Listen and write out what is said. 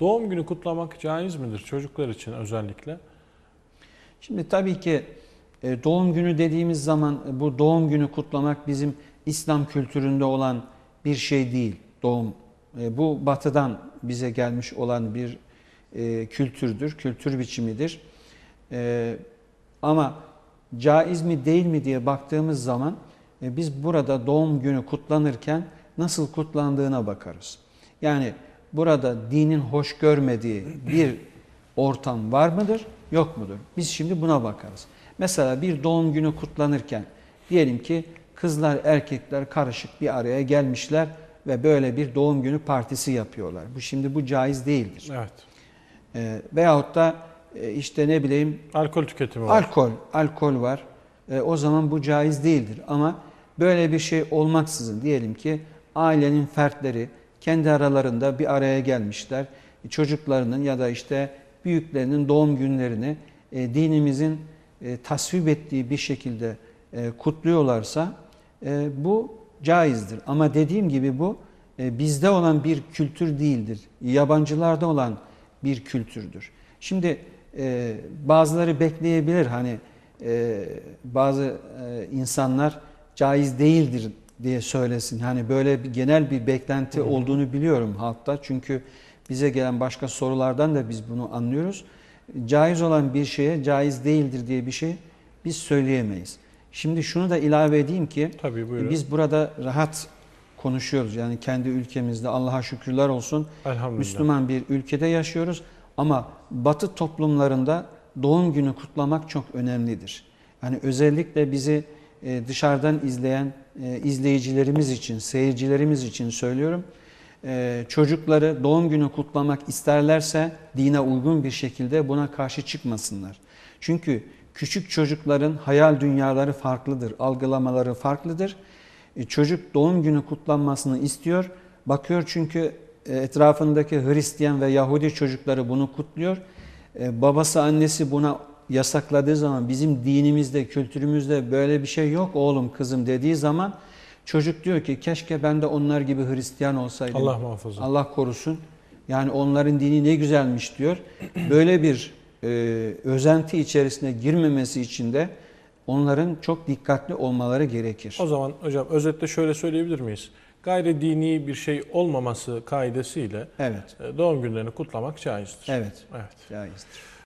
Doğum günü kutlamak caiz midir çocuklar için özellikle? Şimdi tabii ki e, doğum günü dediğimiz zaman e, bu doğum günü kutlamak bizim İslam kültüründe olan bir şey değil. Doğum e, bu batıdan bize gelmiş olan bir kültürdür, kültür biçimidir. Ama caiz mi değil mi diye baktığımız zaman biz burada doğum günü kutlanırken nasıl kutlandığına bakarız. Yani burada dinin hoş görmediği bir ortam var mıdır, yok mudur? Biz şimdi buna bakarız. Mesela bir doğum günü kutlanırken diyelim ki kızlar erkekler karışık bir araya gelmişler ve böyle bir doğum günü partisi yapıyorlar. Bu şimdi bu caiz değildir. Evet. E, veyahut da e, işte ne bileyim alkol tüketimi var. Alkol, alkol var. E, o zaman bu caiz değildir. Ama böyle bir şey olmaksızın diyelim ki ailenin fertleri kendi aralarında bir araya gelmişler. Çocuklarının ya da işte büyüklerinin doğum günlerini e, dinimizin e, tasvip ettiği bir şekilde e, kutluyorlarsa e, bu caizdir. Ama dediğim gibi bu e, bizde olan bir kültür değildir. Yabancılarda olan bir kültürdür. Şimdi e, bazıları bekleyebilir hani e, bazı e, insanlar caiz değildir diye söylesin. Hani böyle bir genel bir beklenti olduğunu biliyorum halkta. Çünkü bize gelen başka sorulardan da biz bunu anlıyoruz. Caiz olan bir şeye caiz değildir diye bir şey biz söyleyemeyiz. Şimdi şunu da ilave edeyim ki Tabii, buyurun. biz burada rahat konuşuyoruz. Yani kendi ülkemizde Allah'a şükürler olsun Müslüman bir ülkede yaşıyoruz. Ama Batı toplumlarında doğum günü kutlamak çok önemlidir. Yani özellikle bizi e, dışarıdan izleyen e, izleyicilerimiz için, seyircilerimiz için söylüyorum. E, çocukları doğum günü kutlamak isterlerse dine uygun bir şekilde buna karşı çıkmasınlar. Çünkü küçük çocukların hayal dünyaları farklıdır, algılamaları farklıdır. Çocuk doğum günü kutlanmasını istiyor. Bakıyor çünkü etrafındaki Hristiyan ve Yahudi çocukları bunu kutluyor. Babası annesi buna yasakladığı zaman bizim dinimizde, kültürümüzde böyle bir şey yok oğlum kızım dediği zaman çocuk diyor ki keşke ben de onlar gibi Hristiyan olsaydım. Allah muhafaza. Allah korusun. Yani onların dini ne güzelmiş diyor. Böyle bir e, özenti içerisine girmemesi için de onların çok dikkatli olmaları gerekir. O zaman hocam özetle şöyle söyleyebilir miyiz? Gayri dini bir şey olmaması kaidesiyle evet. E, doğum günlerini kutlamak caizdir. Evet. Evet. Caizdir.